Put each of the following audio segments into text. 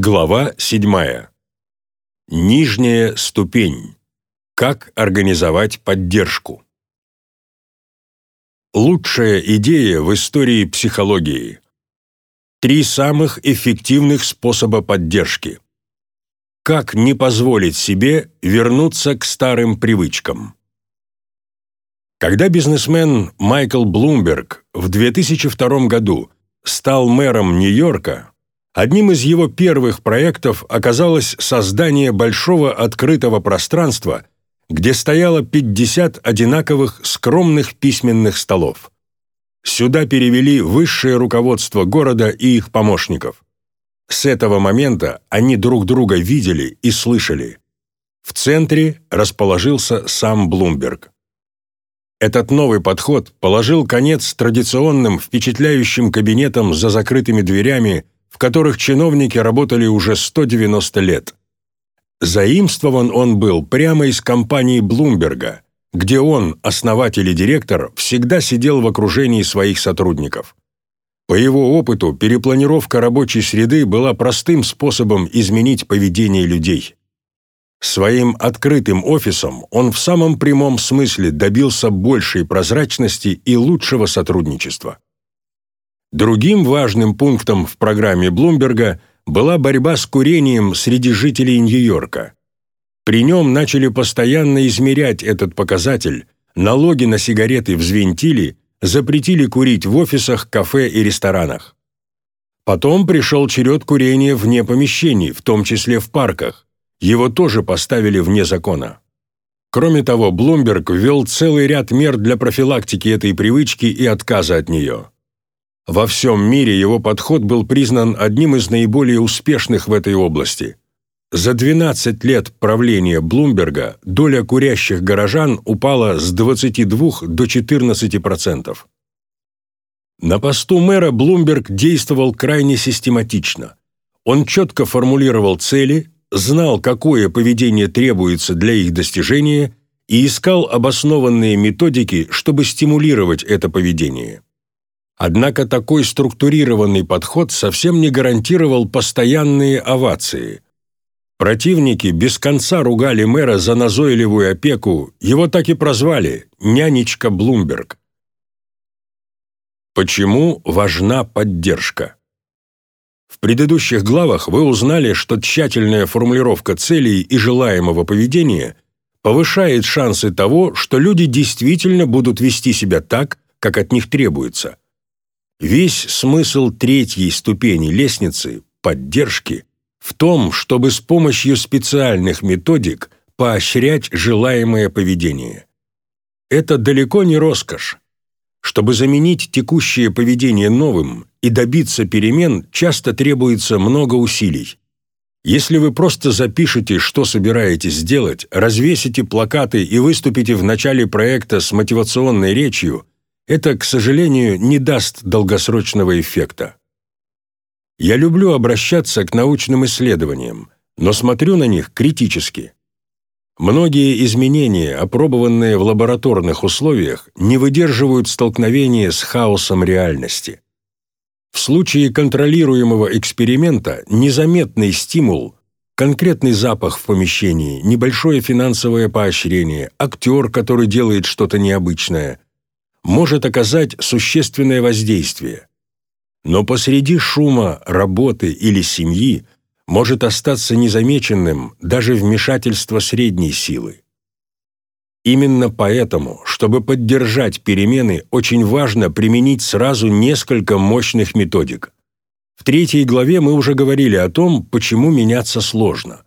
Глава 7. Нижняя ступень. Как организовать поддержку. Лучшая идея в истории психологии. Три самых эффективных способа поддержки. Как не позволить себе вернуться к старым привычкам. Когда бизнесмен Майкл Блумберг в 2002 году стал мэром Нью-Йорка, одним из его первых проектов оказалось создание большого открытого пространства, где стояло 50 одинаковых скромных письменных столов. Сюда перевели высшее руководство города и их помощников. С этого момента они друг друга видели и слышали. В центре расположился сам Блумберг. Этот новый подход положил конец традиционным впечатляющим кабинетам за закрытыми дверями, в которых чиновники работали уже 190 лет. Заимствован он был прямо из компании Блумберга, где он, основатель и директор, всегда сидел в окружении своих сотрудников. По его опыту, перепланировка рабочей среды была простым способом изменить поведение людей. Своим открытым офисом он в самом прямом смысле добился большей прозрачности и лучшего сотрудничества. Другим важным пунктом в программе Блумберга была борьба с курением среди жителей Нью-Йорка. При нем начали постоянно измерять этот показатель, налоги на сигареты взвинтили, запретили курить в офисах, кафе и ресторанах. Потом пришел черед курения вне помещений, в том числе в парках. Его тоже поставили вне закона. Кроме того, Блумберг ввел целый ряд мер для профилактики этой привычки и отказа от нее. Во всем мире его подход был признан одним из наиболее успешных в этой области. За 12 лет правления Блумберга доля курящих горожан упала с 22 до 14%. На посту мэра Блумберг действовал крайне систематично. Он четко формулировал цели, знал, какое поведение требуется для их достижения и искал обоснованные методики, чтобы стимулировать это поведение. Однако такой структурированный подход совсем не гарантировал постоянные овации. Противники без конца ругали мэра за назойливую опеку, его так и прозвали «нянечка Блумберг». Почему важна поддержка? В предыдущих главах вы узнали, что тщательная формулировка целей и желаемого поведения повышает шансы того, что люди действительно будут вести себя так, как от них требуется – Весь смысл третьей ступени лестницы – поддержки – в том, чтобы с помощью специальных методик поощрять желаемое поведение. Это далеко не роскошь. Чтобы заменить текущее поведение новым и добиться перемен, часто требуется много усилий. Если вы просто запишете, что собираетесь сделать, развесите плакаты и выступите в начале проекта с мотивационной речью – это, к сожалению, не даст долгосрочного эффекта. Я люблю обращаться к научным исследованиям, но смотрю на них критически. Многие изменения, опробованные в лабораторных условиях, не выдерживают столкновения с хаосом реальности. В случае контролируемого эксперимента незаметный стимул, конкретный запах в помещении, небольшое финансовое поощрение, актер, который делает что-то необычное – может оказать существенное воздействие. Но посреди шума работы или семьи может остаться незамеченным даже вмешательство средней силы. Именно поэтому, чтобы поддержать перемены, очень важно применить сразу несколько мощных методик. В третьей главе мы уже говорили о том, почему меняться сложно.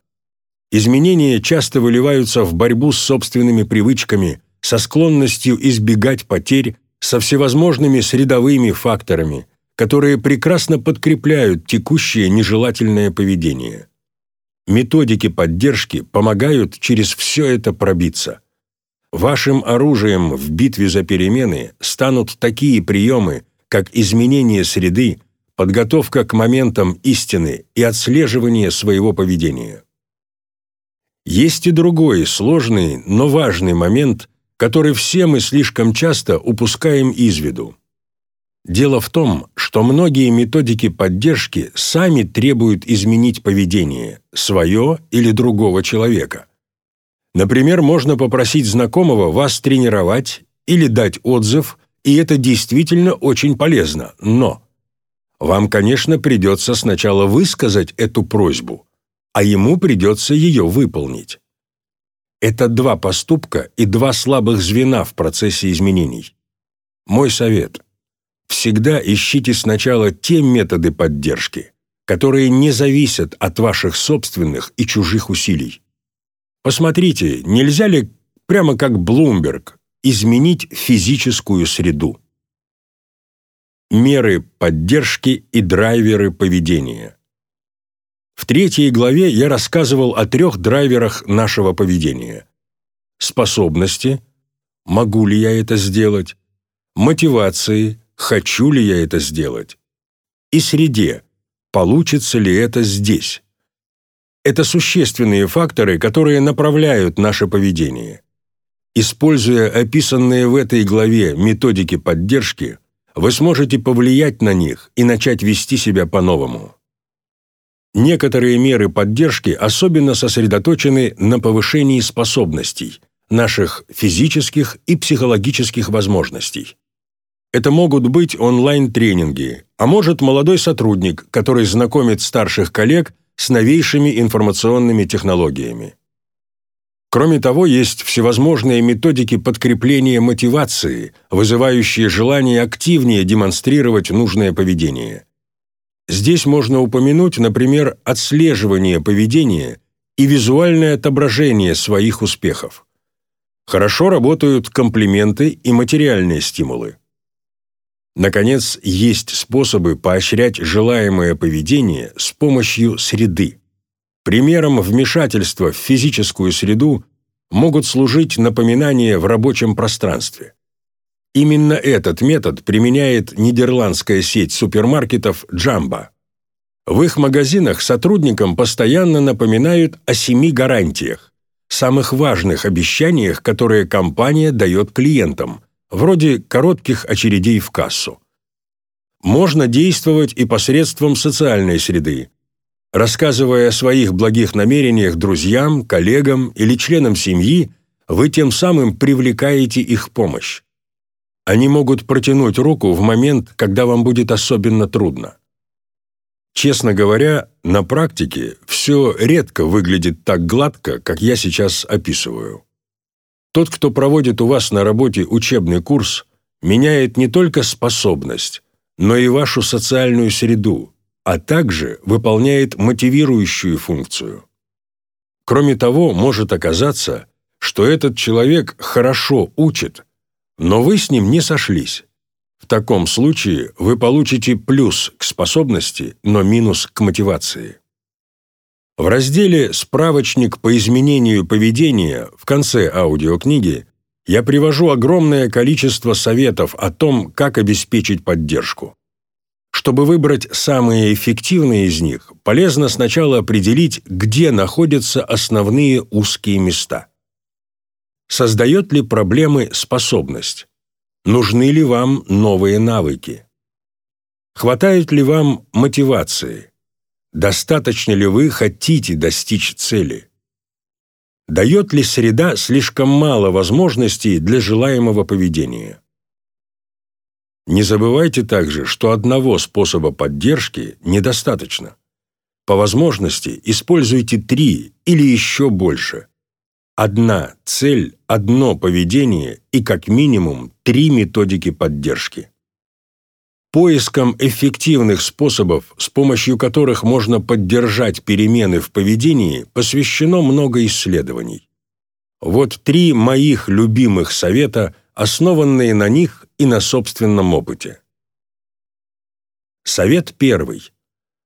Изменения часто выливаются в борьбу с собственными привычками, со склонностью избегать потерь, со всевозможными средовыми факторами, которые прекрасно подкрепляют текущее нежелательное поведение. Методики поддержки помогают через все это пробиться. Вашим оружием в битве за перемены станут такие приемы, как изменение среды, подготовка к моментам истины и отслеживание своего поведения. Есть и другой сложный, но важный момент, который все мы слишком часто упускаем из виду. Дело в том, что многие методики поддержки сами требуют изменить поведение, свое или другого человека. Например, можно попросить знакомого вас тренировать или дать отзыв, и это действительно очень полезно, но вам, конечно, придется сначала высказать эту просьбу, а ему придется ее выполнить. Это два поступка и два слабых звена в процессе изменений. Мой совет – всегда ищите сначала те методы поддержки, которые не зависят от ваших собственных и чужих усилий. Посмотрите, нельзя ли, прямо как Блумберг, изменить физическую среду. Меры поддержки и драйверы поведения. В третьей главе я рассказывал о трех драйверах нашего поведения. Способности, могу ли я это сделать, мотивации, хочу ли я это сделать, и среде, получится ли это здесь. Это существенные факторы, которые направляют наше поведение. Используя описанные в этой главе методики поддержки, вы сможете повлиять на них и начать вести себя по-новому. Некоторые меры поддержки особенно сосредоточены на повышении способностей, наших физических и психологических возможностей. Это могут быть онлайн-тренинги, а может молодой сотрудник, который знакомит старших коллег с новейшими информационными технологиями. Кроме того, есть всевозможные методики подкрепления мотивации, вызывающие желание активнее демонстрировать нужное поведение. Здесь можно упомянуть, например, отслеживание поведения и визуальное отображение своих успехов. Хорошо работают комплименты и материальные стимулы. Наконец, есть способы поощрять желаемое поведение с помощью среды. Примером вмешательства в физическую среду могут служить напоминания в рабочем пространстве. Именно этот метод применяет нидерландская сеть супермаркетов «Джамба». В их магазинах сотрудникам постоянно напоминают о семи гарантиях, самых важных обещаниях, которые компания дает клиентам – вроде коротких очередей в кассу. Можно действовать и посредством социальной среды, рассказывая о своих благих намерениях друзьям, коллегам или членам семьи, вы тем самым привлекаете их помощь. Они могут протянуть руку в момент, когда вам будет особенно трудно. Честно говоря, на практике все редко выглядит так гладко, как я сейчас описываю. Тот, кто проводит у вас на работе учебный курс, меняет не только способность, но и вашу социальную среду, а также выполняет мотивирующую функцию. Кроме того, может оказаться, что этот человек хорошо учит, но вы с ним не сошлись. В таком случае вы получите плюс к способности, но минус к мотивации. В разделе «Справочник по изменению поведения» в конце аудиокниги я привожу огромное количество советов о том, как обеспечить поддержку. Чтобы выбрать самые эффективные из них, полезно сначала определить, где находятся основные узкие места. Создает ли проблемы способность? Нужны ли вам новые навыки? Хватает ли вам мотивации? Достаточно ли вы хотите достичь цели? Дает ли среда слишком мало возможностей для желаемого поведения? Не забывайте также, что одного способа поддержки недостаточно. По возможности используйте три или еще больше. Одна цель, одно поведение и как минимум три методики поддержки. Поиском эффективных способов, с помощью которых можно поддержать перемены в поведении, посвящено много исследований. Вот три моих любимых совета, основанные на них и на собственном опыте. Совет первый.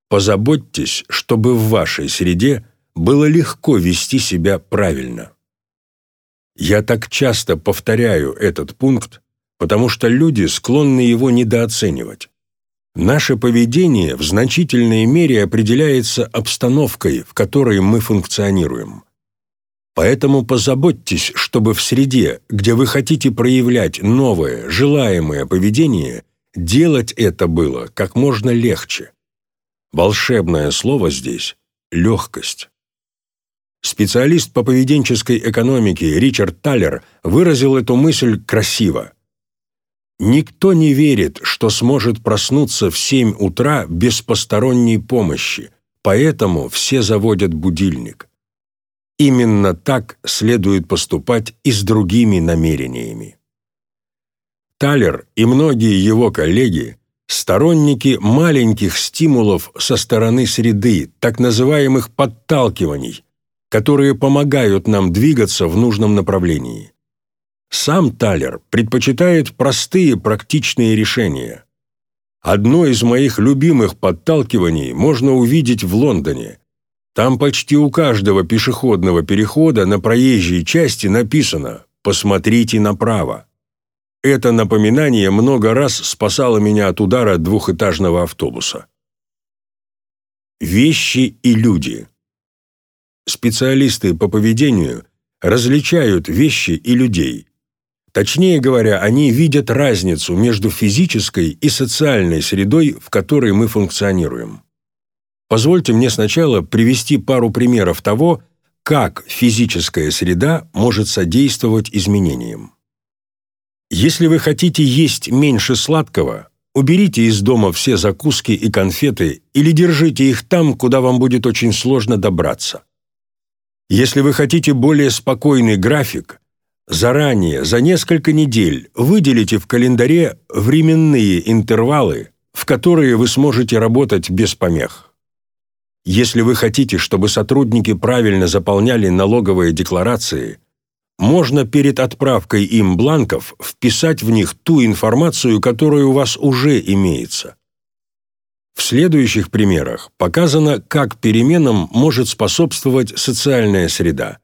Позаботьтесь, чтобы в вашей среде было легко вести себя правильно. Я так часто повторяю этот пункт, потому что люди склонны его недооценивать. Наше поведение в значительной мере определяется обстановкой, в которой мы функционируем. Поэтому позаботьтесь, чтобы в среде, где вы хотите проявлять новое, желаемое поведение, делать это было как можно легче. Волшебное слово здесь – легкость. Специалист по поведенческой экономике Ричард Таллер выразил эту мысль красиво. Никто не верит, что сможет проснуться в 7 утра без посторонней помощи, поэтому все заводят будильник. Именно так следует поступать и с другими намерениями. Талер и многие его коллеги – сторонники маленьких стимулов со стороны среды, так называемых подталкиваний, которые помогают нам двигаться в нужном направлении. Сам Талер предпочитает простые практичные решения. Одно из моих любимых подталкиваний можно увидеть в Лондоне. Там почти у каждого пешеходного перехода на проезжей части написано «Посмотрите направо». Это напоминание много раз спасало меня от удара двухэтажного автобуса. Вещи и люди. Специалисты по поведению различают вещи и людей. Точнее говоря, они видят разницу между физической и социальной средой, в которой мы функционируем. Позвольте мне сначала привести пару примеров того, как физическая среда может содействовать изменениям. Если вы хотите есть меньше сладкого, уберите из дома все закуски и конфеты или держите их там, куда вам будет очень сложно добраться. Если вы хотите более спокойный график, Заранее, за несколько недель, выделите в календаре временные интервалы, в которые вы сможете работать без помех. Если вы хотите, чтобы сотрудники правильно заполняли налоговые декларации, можно перед отправкой им бланков вписать в них ту информацию, которая у вас уже имеется. В следующих примерах показано, как переменам может способствовать социальная среда.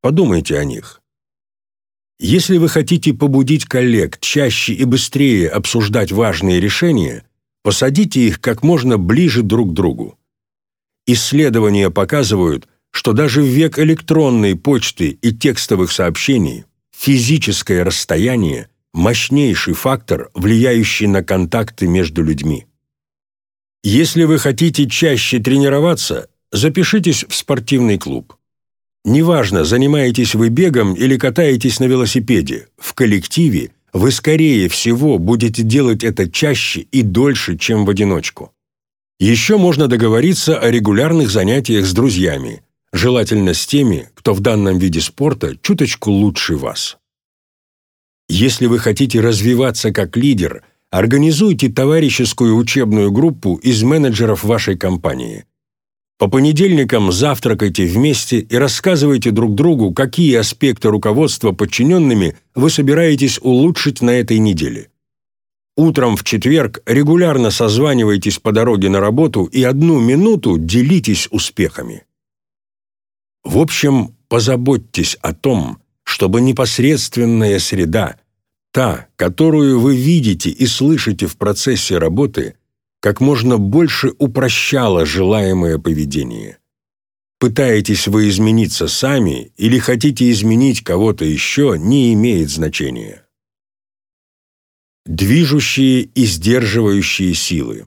Подумайте о них. Если вы хотите побудить коллег чаще и быстрее обсуждать важные решения, посадите их как можно ближе друг к другу. Исследования показывают, что даже в век электронной почты и текстовых сообщений физическое расстояние – мощнейший фактор, влияющий на контакты между людьми. Если вы хотите чаще тренироваться, запишитесь в спортивный клуб. Неважно, занимаетесь вы бегом или катаетесь на велосипеде, в коллективе вы скорее всего будете делать это чаще и дольше, чем в одиночку. Еще можно договориться о регулярных занятиях с друзьями, желательно с теми, кто в данном виде спорта чуточку лучше вас. Если вы хотите развиваться как лидер, организуйте товарищескую учебную группу из менеджеров вашей компании – по понедельникам завтракайте вместе и рассказывайте друг другу, какие аспекты руководства подчиненными вы собираетесь улучшить на этой неделе. Утром в четверг регулярно созванивайтесь по дороге на работу и одну минуту делитесь успехами. В общем, позаботьтесь о том, чтобы непосредственная среда, та, которую вы видите и слышите в процессе работы – как можно больше упрощало желаемое поведение. Пытаетесь вы измениться сами или хотите изменить кого-то еще, не имеет значения. Движущие и сдерживающие силы.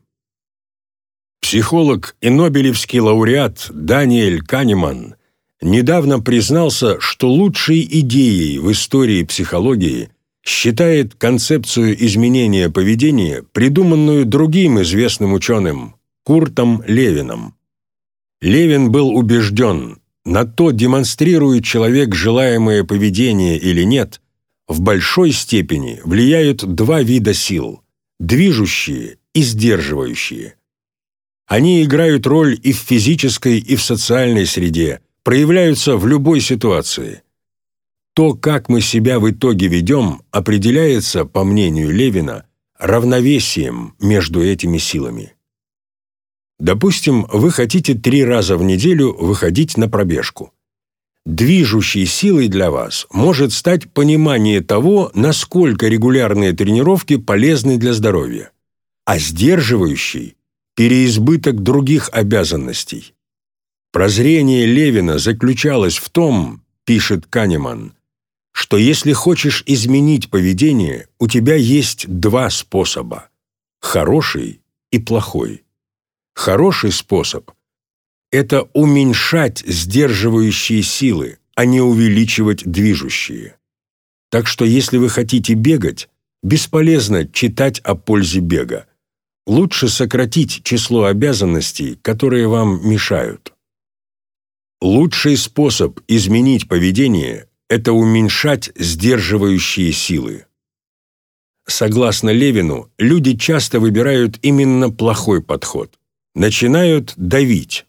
Психолог и нобелевский лауреат Даниэль Канеман недавно признался, что лучшей идеей в истории психологии считает концепцию изменения поведения, придуманную другим известным ученым Куртом Левином. Левин был убежден, на то, демонстрирует человек желаемое поведение или нет, в большой степени влияют два вида сил – движущие и сдерживающие. Они играют роль и в физической, и в социальной среде, проявляются в любой ситуации – то, как мы себя в итоге ведем, определяется, по мнению Левина, равновесием между этими силами. Допустим, вы хотите три раза в неделю выходить на пробежку. Движущей силой для вас может стать понимание того, насколько регулярные тренировки полезны для здоровья, а сдерживающей – переизбыток других обязанностей. Прозрение Левина заключалось в том, пишет Канеман, что если хочешь изменить поведение, у тебя есть два способа. хороший и плохой. Хороший способ – это уменьшать сдерживающие силы, а не увеличивать движущие. Так что если вы хотите бегать, бесполезно читать о пользе бега. Лучше сократить число обязанностей, которые вам мешают. Лучший способ изменить поведение – это уменьшать сдерживающие силы. Согласно Левину, люди часто выбирают именно плохой подход. Начинают давить.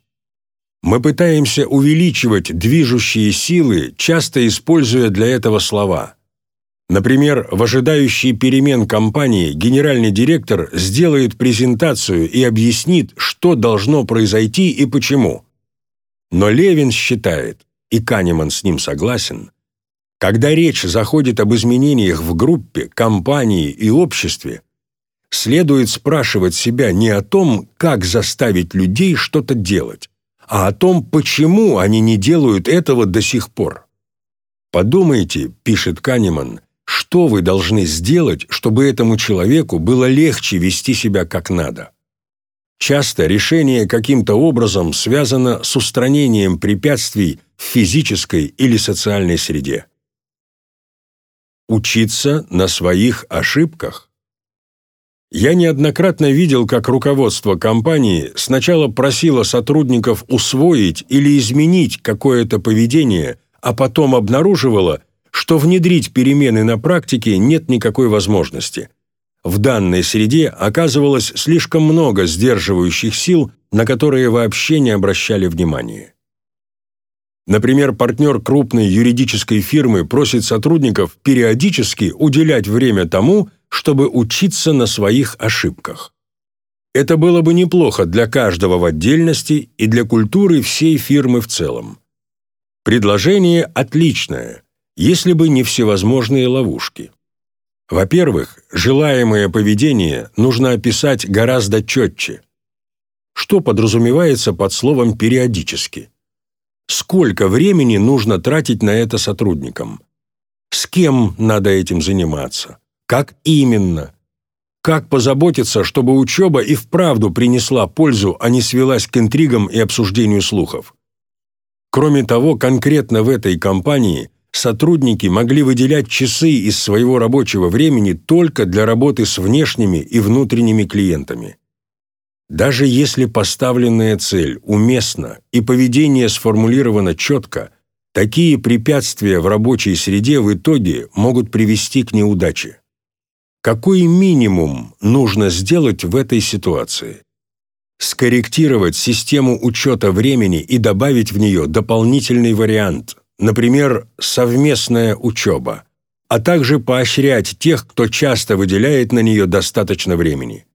Мы пытаемся увеличивать движущие силы, часто используя для этого слова. Например, в ожидающей перемен компании генеральный директор сделает презентацию и объяснит, что должно произойти и почему. Но Левин считает, и Канеман с ним согласен, когда речь заходит об изменениях в группе, компании и обществе, следует спрашивать себя не о том, как заставить людей что-то делать, а о том, почему они не делают этого до сих пор. «Подумайте», — пишет Канеман, «что вы должны сделать, чтобы этому человеку было легче вести себя как надо». Часто решение каким-то образом связано с устранением препятствий в физической или социальной среде. Учиться на своих ошибках. Я неоднократно видел, как руководство компании сначала просило сотрудников усвоить или изменить какое-то поведение, а потом обнаруживало, что внедрить перемены на практике нет никакой возможности. В данной среде оказывалось слишком много сдерживающих сил, на которые вообще не обращали внимания. Например, партнер крупной юридической фирмы просит сотрудников периодически уделять время тому, чтобы учиться на своих ошибках. Это было бы неплохо для каждого в отдельности и для культуры всей фирмы в целом. Предложение отличное, если бы не всевозможные ловушки. Во-первых, желаемое поведение нужно описать гораздо четче. Что подразумевается под словом «периодически»? Сколько времени нужно тратить на это сотрудникам? С кем надо этим заниматься? Как именно? Как позаботиться, чтобы учеба и вправду принесла пользу, а не свелась к интригам и обсуждению слухов? Кроме того, конкретно в этой компании сотрудники могли выделять часы из своего рабочего времени только для работы с внешними и внутренними клиентами. Даже если поставленная цель уместна и поведение сформулировано четко, такие препятствия в рабочей среде в итоге могут привести к неудаче. Какой минимум нужно сделать в этой ситуации? Скорректировать систему учета времени и добавить в нее дополнительный вариант, например, совместная учеба, а также поощрять тех, кто часто выделяет на нее достаточно времени.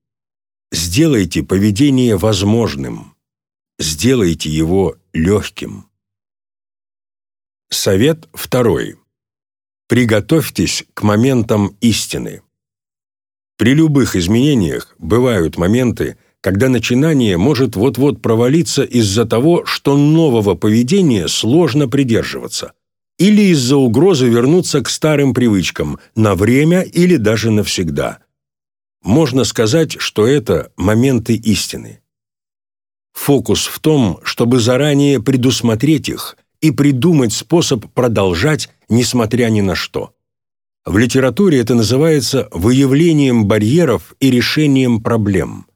Сделайте поведение возможным. Сделайте его легким. Совет второй. Приготовьтесь к моментам истины. При любых изменениях бывают моменты, когда начинание может вот-вот провалиться из-за того, что нового поведения сложно придерживаться, или из-за угрозы вернуться к старым привычкам на время или даже навсегда – можно сказать, что это моменты истины. Фокус в том, чтобы заранее предусмотреть их и придумать способ продолжать, несмотря ни на что. В литературе это называется выявлением барьеров и решением проблем.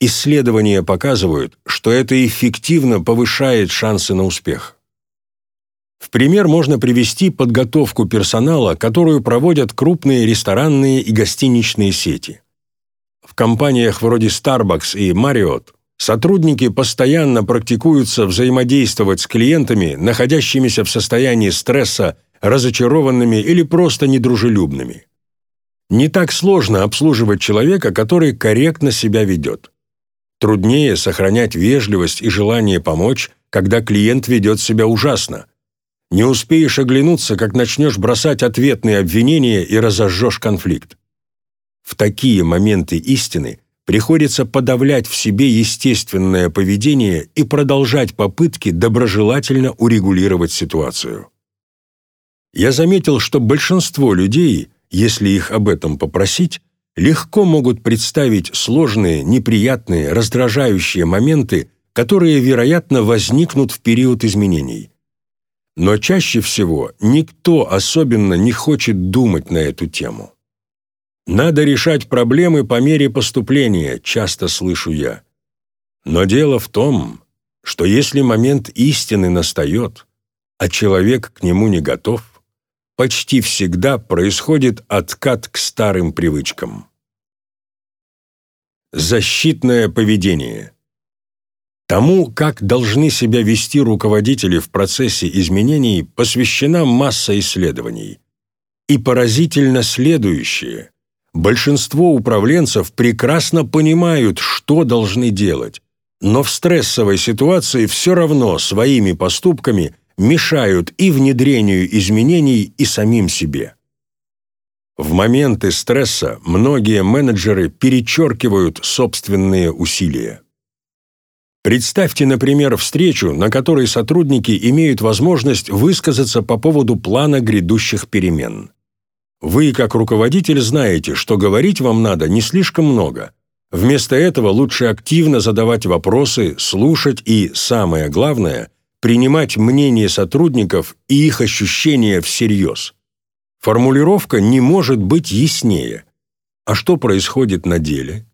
Исследования показывают, что это эффективно повышает шансы на успех. В пример можно привести подготовку персонала, которую проводят крупные ресторанные и гостиничные сети. В компаниях вроде Starbucks и Marriott сотрудники постоянно практикуются взаимодействовать с клиентами, находящимися в состоянии стресса, разочарованными или просто недружелюбными. Не так сложно обслуживать человека, который корректно себя ведет. Труднее сохранять вежливость и желание помочь, когда клиент ведет себя ужасно. Не успеешь оглянуться, как начнешь бросать ответные обвинения и разожжешь конфликт. В такие моменты истины приходится подавлять в себе естественное поведение и продолжать попытки доброжелательно урегулировать ситуацию. Я заметил, что большинство людей, если их об этом попросить, легко могут представить сложные, неприятные, раздражающие моменты, которые, вероятно, возникнут в период изменений. Но чаще всего никто особенно не хочет думать на эту тему. «Надо решать проблемы по мере поступления», часто слышу я. Но дело в том, что если момент истины настает, а человек к нему не готов, почти всегда происходит откат к старым привычкам. Защитное поведение. Тому, как должны себя вести руководители в процессе изменений, посвящена масса исследований. И поразительно следующее. Большинство управленцев прекрасно понимают, что должны делать, но в стрессовой ситуации все равно своими поступками мешают и внедрению изменений, и самим себе. В моменты стресса многие менеджеры перечеркивают собственные усилия. Представьте, например, встречу, на которой сотрудники имеют возможность высказаться по поводу плана грядущих перемен. Вы, как руководитель, знаете, что говорить вам надо не слишком много. Вместо этого лучше активно задавать вопросы, слушать и, самое главное, принимать мнение сотрудников и их ощущения всерьез. Формулировка не может быть яснее. А что происходит на деле?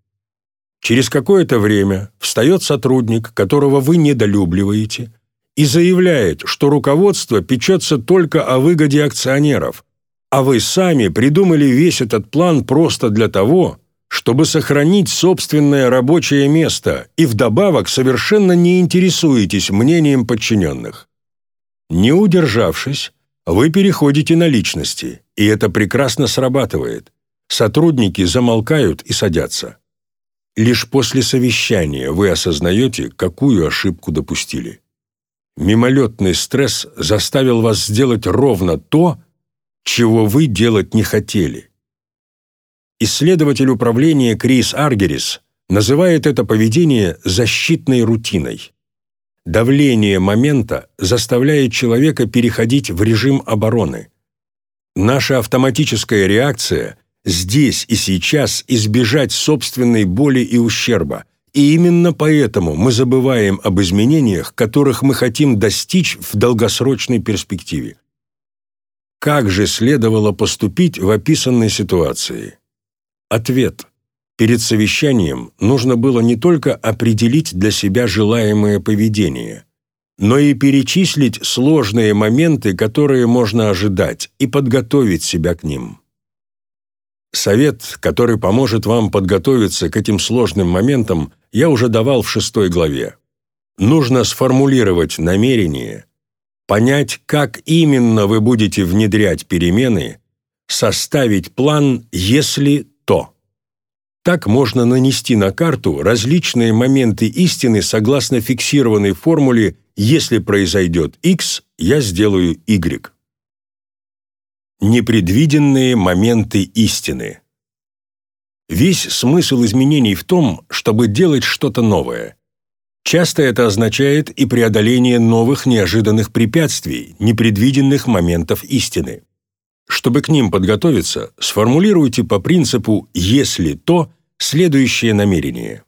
Через какое-то время встает сотрудник, которого вы недолюбливаете, и заявляет, что руководство печется только о выгоде акционеров, а вы сами придумали весь этот план просто для того, чтобы сохранить собственное рабочее место и вдобавок совершенно не интересуетесь мнением подчиненных. Не удержавшись, вы переходите на личности, и это прекрасно срабатывает. Сотрудники замолкают и садятся. Лишь после совещания вы осознаете, какую ошибку допустили. Мимолетный стресс заставил вас сделать ровно то, чего вы делать не хотели. Исследователь управления Крис Аргерис называет это поведение защитной рутиной. Давление момента заставляет человека переходить в режим обороны. Наша автоматическая реакция – здесь и сейчас избежать собственной боли и ущерба, и именно поэтому мы забываем об изменениях, которых мы хотим достичь в долгосрочной перспективе. Как же следовало поступить в описанной ситуации? Ответ. Перед совещанием нужно было не только определить для себя желаемое поведение, но и перечислить сложные моменты, которые можно ожидать, и подготовить себя к ним. Совет, который поможет вам подготовиться к этим сложным моментам, я уже давал в шестой главе. Нужно сформулировать намерение, понять, как именно вы будете внедрять перемены, составить план «если то». Так можно нанести на карту различные моменты истины согласно фиксированной формуле «если произойдет X, я сделаю Y». Непредвиденные моменты истины. Весь смысл изменений в том, чтобы делать что-то новое. Часто это означает и преодоление новых неожиданных препятствий, непредвиденных моментов истины. Чтобы к ним подготовиться, сформулируйте по принципу «если то» следующее намерение.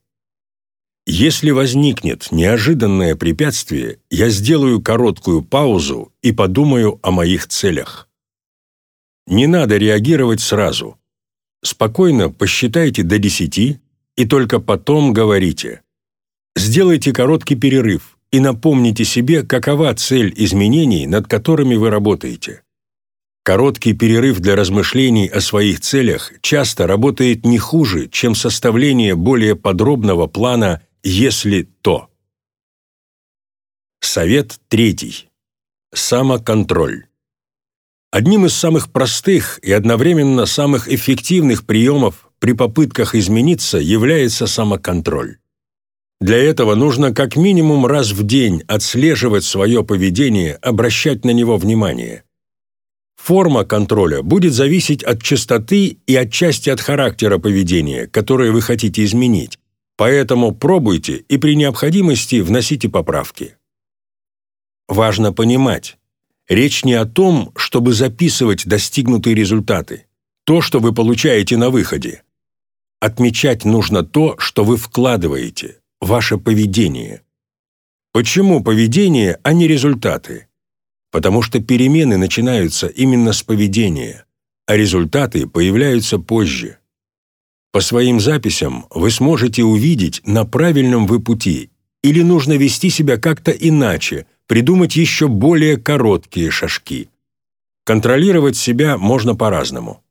Если возникнет неожиданное препятствие, я сделаю короткую паузу и подумаю о моих целях. Не надо реагировать сразу. Спокойно посчитайте до десяти и только потом говорите. Сделайте короткий перерыв и напомните себе, какова цель изменений, над которыми вы работаете. Короткий перерыв для размышлений о своих целях часто работает не хуже, чем составление более подробного плана «если то». Совет третий. Самоконтроль. Одним из самых простых и одновременно самых эффективных приемов при попытках измениться является самоконтроль. Для этого нужно как минимум раз в день отслеживать свое поведение, обращать на него внимание – Форма контроля будет зависеть от частоты и отчасти от характера поведения, которое вы хотите изменить. Поэтому пробуйте и при необходимости вносите поправки. Важно понимать, речь не о том, чтобы записывать достигнутые результаты, то, что вы получаете на выходе. Отмечать нужно то, что вы вкладываете, ваше поведение. Почему поведение, а не результаты? Потому что перемены начинаются именно с поведения, а результаты появляются позже. По своим записям вы сможете увидеть, на правильном вы пути, или нужно вести себя как-то иначе, придумать еще более короткие шажки. Контролировать себя можно по-разному.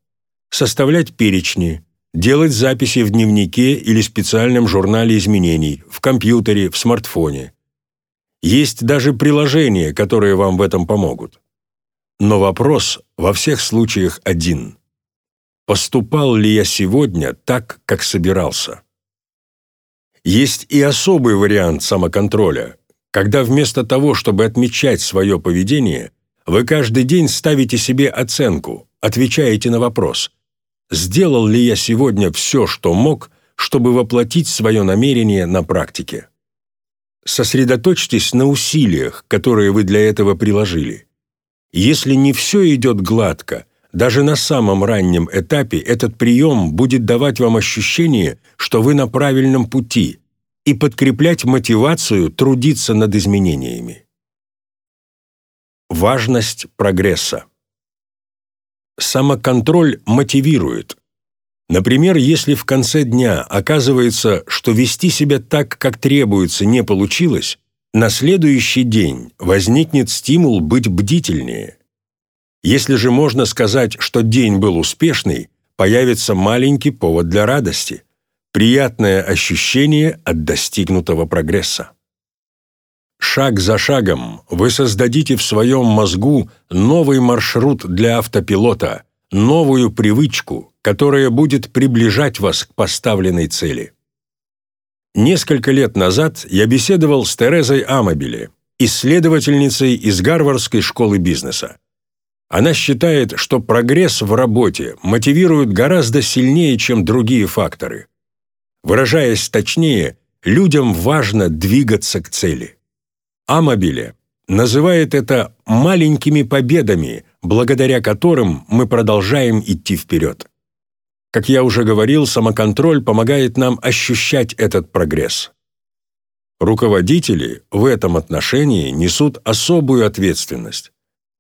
Составлять перечни, делать записи в дневнике или специальном журнале изменений, в компьютере, в смартфоне. Есть даже приложения, которые вам в этом помогут. Но вопрос во всех случаях один. Поступал ли я сегодня так, как собирался? Есть и особый вариант самоконтроля, когда вместо того, чтобы отмечать свое поведение, вы каждый день ставите себе оценку, отвечаете на вопрос – сделал ли я сегодня все, что мог, чтобы воплотить свое намерение на практике. Сосредоточьтесь на усилиях, которые вы для этого приложили. Если не все идет гладко, даже на самом раннем этапе этот прием будет давать вам ощущение, что вы на правильном пути, и подкреплять мотивацию трудиться над изменениями. Важность прогресса. Самоконтроль мотивирует. Например, если в конце дня оказывается, что вести себя так, как требуется, не получилось, на следующий день возникнет стимул быть бдительнее. Если же можно сказать, что день был успешный, появится маленький повод для радости, приятное ощущение от достигнутого прогресса. Шаг за шагом вы создадите в своем мозгу новый маршрут для автопилота, новую привычку, которая будет приближать вас к поставленной цели. Несколько лет назад я беседовал с Терезой Амобиле, исследовательницей из Гарвардской школы бизнеса. Она считает, что прогресс в работе мотивирует гораздо сильнее, чем другие факторы. Выражаясь точнее, людям важно двигаться к цели. Амобиле называет это «маленькими победами», благодаря которым мы продолжаем идти вперед. Как я уже говорил, самоконтроль помогает нам ощущать этот прогресс. Руководители в этом отношении несут особую ответственность.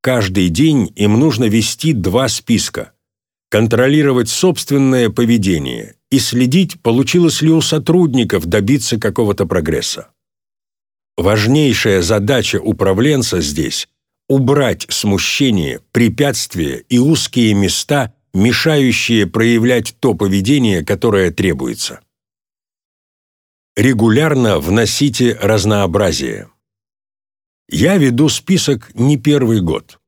Каждый день им нужно вести два списка – контролировать собственное поведение и следить, получилось ли у сотрудников добиться какого-то прогресса. Важнейшая задача управленца здесь – убрать смущение, препятствия и узкие места, мешающие проявлять то поведение, которое требуется. Регулярно вносите разнообразие. Я веду список не первый год.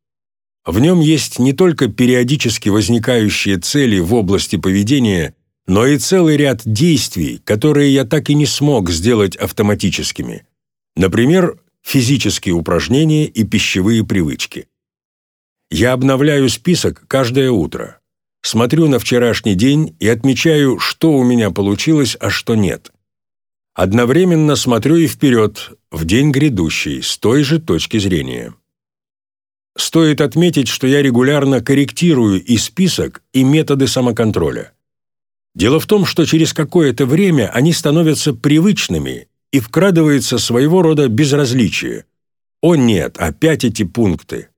В нем есть не только периодически возникающие цели в области поведения, но и целый ряд действий, которые я так и не смог сделать автоматическими – Например, физические упражнения и пищевые привычки. Я обновляю список каждое утро. Смотрю на вчерашний день и отмечаю, что у меня получилось, а что нет. Одновременно смотрю и вперед, в день грядущий, с той же точки зрения. Стоит отметить, что я регулярно корректирую и список, и методы самоконтроля. Дело в том, что через какое-то время они становятся привычными и вкрадывается своего рода безразличие. «О нет, опять эти пункты!»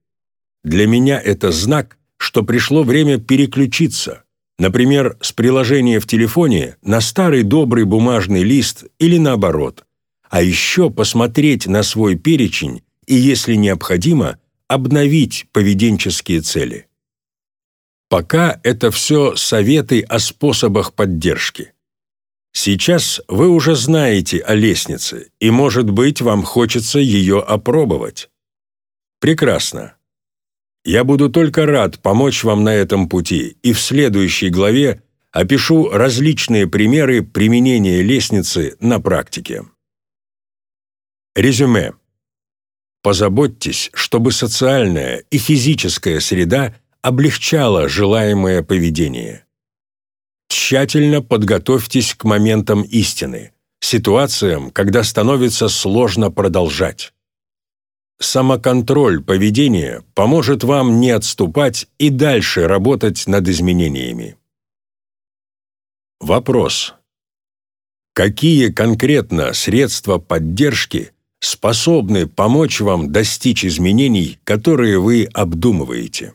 Для меня это знак, что пришло время переключиться, например, с приложения в телефоне на старый добрый бумажный лист или наоборот, а еще посмотреть на свой перечень и, если необходимо, обновить поведенческие цели. Пока это все советы о способах поддержки. Сейчас вы уже знаете о лестнице, и, может быть, вам хочется ее опробовать. Прекрасно. Я буду только рад помочь вам на этом пути, и в следующей главе опишу различные примеры применения лестницы на практике. Резюме. Позаботьтесь, чтобы социальная и физическая среда облегчала желаемое поведение. Тщательно подготовьтесь к моментам истины, ситуациям, когда становится сложно продолжать. Самоконтроль поведения поможет вам не отступать и дальше работать над изменениями. Вопрос. Какие конкретно средства поддержки способны помочь вам достичь изменений, которые вы обдумываете?